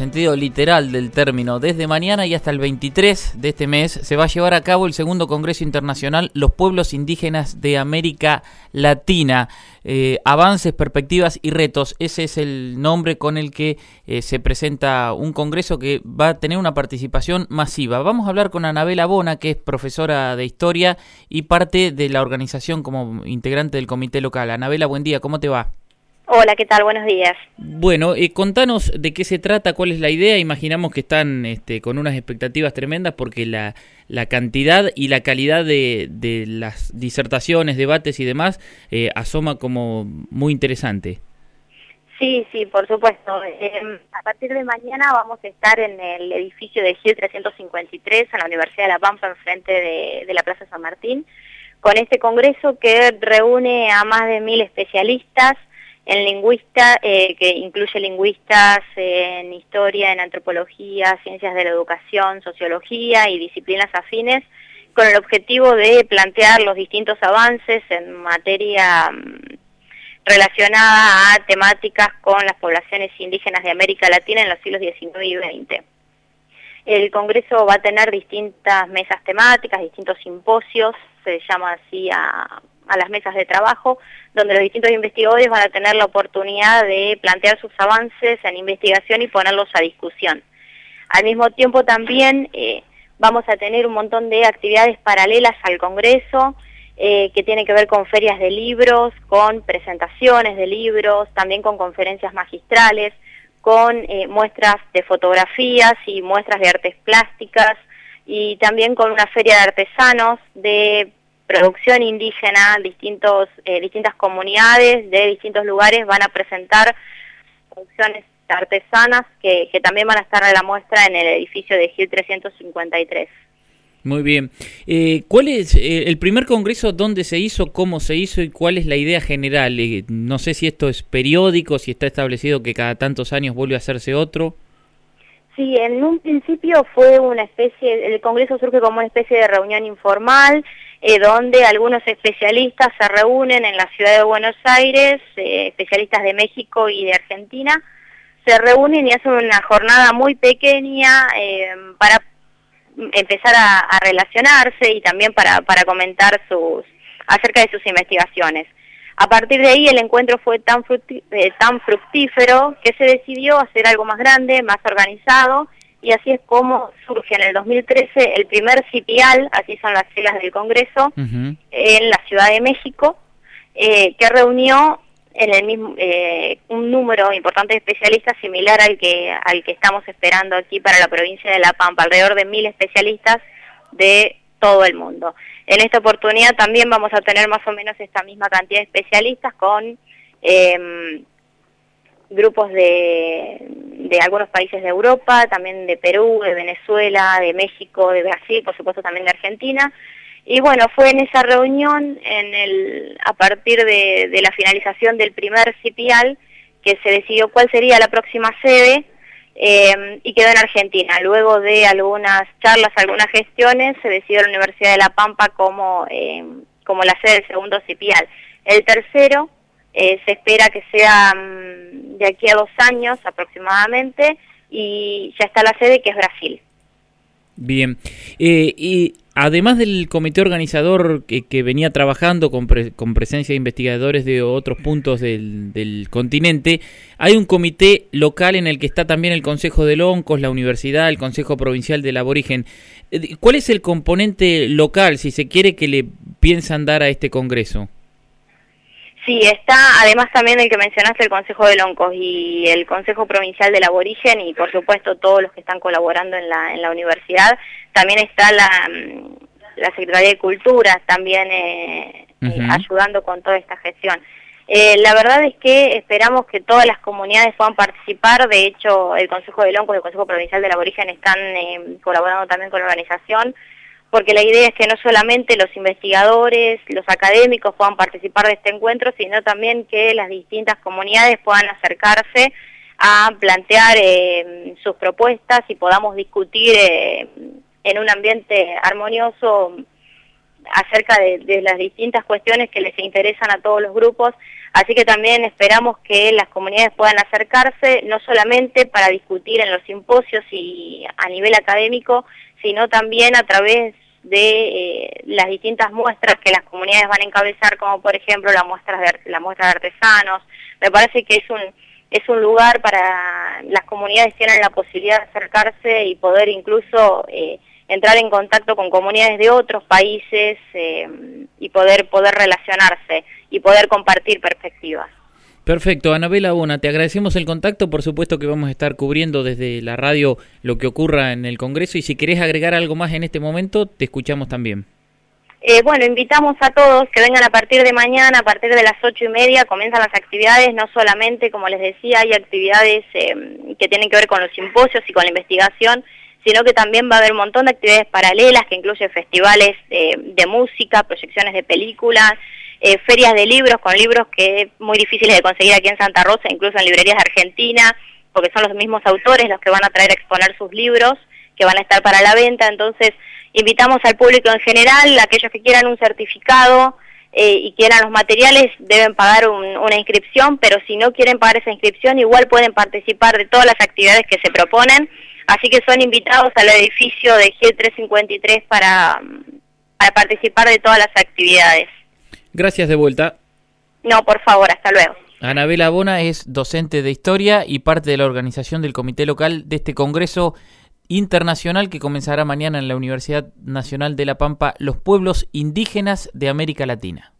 sentido literal del término, desde mañana y hasta el 23 de este mes se va a llevar a cabo el segundo Congreso Internacional Los Pueblos Indígenas de América Latina. Eh, avances, perspectivas y retos. Ese es el nombre con el que eh, se presenta un congreso que va a tener una participación masiva. Vamos a hablar con Anabela Bona, que es profesora de historia y parte de la organización como integrante del comité local. Anabela, buen día, ¿cómo te va? Hola, ¿qué tal? Buenos días. Bueno, eh, contanos de qué se trata, cuál es la idea. Imaginamos que están este, con unas expectativas tremendas porque la, la cantidad y la calidad de, de las disertaciones, debates y demás eh, asoma como muy interesante. Sí, sí, por supuesto. Eh, a partir de mañana vamos a estar en el edificio de Gil 353 en la Universidad de La Pampa, enfrente de, de la Plaza San Martín, con este congreso que reúne a más de mil especialistas en lingüista, eh, que incluye lingüistas en historia, en antropología, ciencias de la educación, sociología y disciplinas afines, con el objetivo de plantear los distintos avances en materia mm, relacionada a temáticas con las poblaciones indígenas de América Latina en los siglos XIX y XX. El Congreso va a tener distintas mesas temáticas, distintos simposios, se llama así a, a las mesas de trabajo, donde los distintos investigadores van a tener la oportunidad de plantear sus avances en investigación y ponerlos a discusión. Al mismo tiempo también eh, vamos a tener un montón de actividades paralelas al Congreso, eh, que tiene que ver con ferias de libros, con presentaciones de libros, también con conferencias magistrales, con eh, muestras de fotografías y muestras de artes plásticas, y también con una feria de artesanos, de producción indígena, distintos, eh, distintas comunidades de distintos lugares van a presentar producciones artesanas que, que, también van a estar a la muestra en el edificio de Gil 353. Muy bien. Eh, ¿Cuál es eh, el primer congreso? ¿Dónde se hizo? ¿Cómo se hizo? ¿Y cuál es la idea general? Eh, no sé si esto es periódico, si está establecido que cada tantos años vuelve a hacerse otro. Sí, en un principio fue una especie, el congreso surge como una especie de reunión informal, eh, donde algunos especialistas se reúnen en la ciudad de Buenos Aires, eh, especialistas de México y de Argentina, se reúnen y hacen una jornada muy pequeña eh, para empezar a, relacionarse y también para, para comentar sus acerca de sus investigaciones. A partir de ahí el encuentro fue tan, tan fructífero que se decidió hacer algo más grande, más organizado, y así es como surge en el 2013 el primer CIPIAL, así son las siglas del Congreso, en la Ciudad de México, eh, que reunió en el mismo eh, un número importante de especialistas similar al que al que estamos esperando aquí para la provincia de La Pampa, alrededor de mil especialistas de todo el mundo. En esta oportunidad también vamos a tener más o menos esta misma cantidad de especialistas con eh, grupos de, de algunos países de Europa, también de Perú, de Venezuela, de México, de Brasil, por supuesto también de Argentina. Y bueno, fue en esa reunión, en el, a partir de, la finalización del primer CIPIAL, que se decidió cuál sería la próxima sede eh, y quedó en Argentina. Luego de algunas charlas, algunas gestiones, se decidió la Universidad de La Pampa como, eh, como la sede del segundo CIPIAL. El tercero eh, se espera que sea um, de aquí a dos años aproximadamente y ya está la sede que es Brasil. Bien, eh, y además del comité organizador que, que venía trabajando con, pre, con, presencia de investigadores de otros puntos del, del, continente, hay un comité local en el que está también el Consejo de Loncos, la Universidad, el Consejo Provincial del Aborigen. Eh, ¿Cuál es el componente local, si se quiere, que le piensan dar a este Congreso? Sí, está además también el que mencionaste, el Consejo de Loncos y el Consejo Provincial del Aborigen y por supuesto todos los que están colaborando en la, en la universidad. También está la, mm, la Secretaría de Cultura también eh, uh -huh. eh, ayudando con toda esta gestión. Eh, la verdad es que esperamos que todas las comunidades puedan participar, de hecho el Consejo de Loncos y el Consejo Provincial del Aborigen están eh, colaborando también con la organización porque la idea es que no solamente los investigadores, los académicos puedan participar de este encuentro, sino también que las distintas comunidades puedan acercarse a plantear eh, sus propuestas y podamos discutir eh, en un ambiente armonioso acerca de, las distintas cuestiones que les interesan a todos los grupos, así que también esperamos que las comunidades puedan acercarse, no solamente para discutir en los simposios y a nivel académico, sino también a través de eh, las distintas muestras que las comunidades van a encabezar, como por ejemplo la muestra de, de artesanos. Me parece que es un, es un lugar para las comunidades tienen la posibilidad de acercarse y poder incluso eh, entrar en contacto con comunidades de otros países eh, y poder, poder relacionarse y poder compartir perspectivas. Perfecto, Anabela Bona, te agradecemos el contacto, por supuesto que vamos a estar cubriendo desde la radio lo que ocurra en el Congreso y si querés agregar algo más en este momento, te escuchamos también. Eh, bueno, invitamos a todos que vengan a partir de mañana, a partir de las ocho y media, comienzan las actividades, no solamente, como les decía, hay actividades eh, que tienen que ver con los simposios y con la investigación, sino que también va a haber un montón de actividades paralelas que incluyen festivales de música, proyecciones de películas, eh, ferias de libros con libros que es muy difíciles de conseguir aquí en Santa Rosa, incluso en librerías de Argentina, porque son los mismos autores los que van a traer a exponer sus libros, que van a estar para la venta. Entonces, invitamos al público en general, aquellos que quieran un certificado eh, y quieran los materiales, deben pagar una inscripción, pero si no quieren pagar esa inscripción, igual pueden participar de todas las actividades que se proponen. Así que son invitados al edificio de G353 para, para participar de todas las actividades. Gracias de vuelta. No, por favor, hasta luego. Anabela Bona es docente de historia y parte de la organización del comité local de este Congreso Internacional que comenzará mañana en la Universidad Nacional de La Pampa, los pueblos indígenas de América Latina.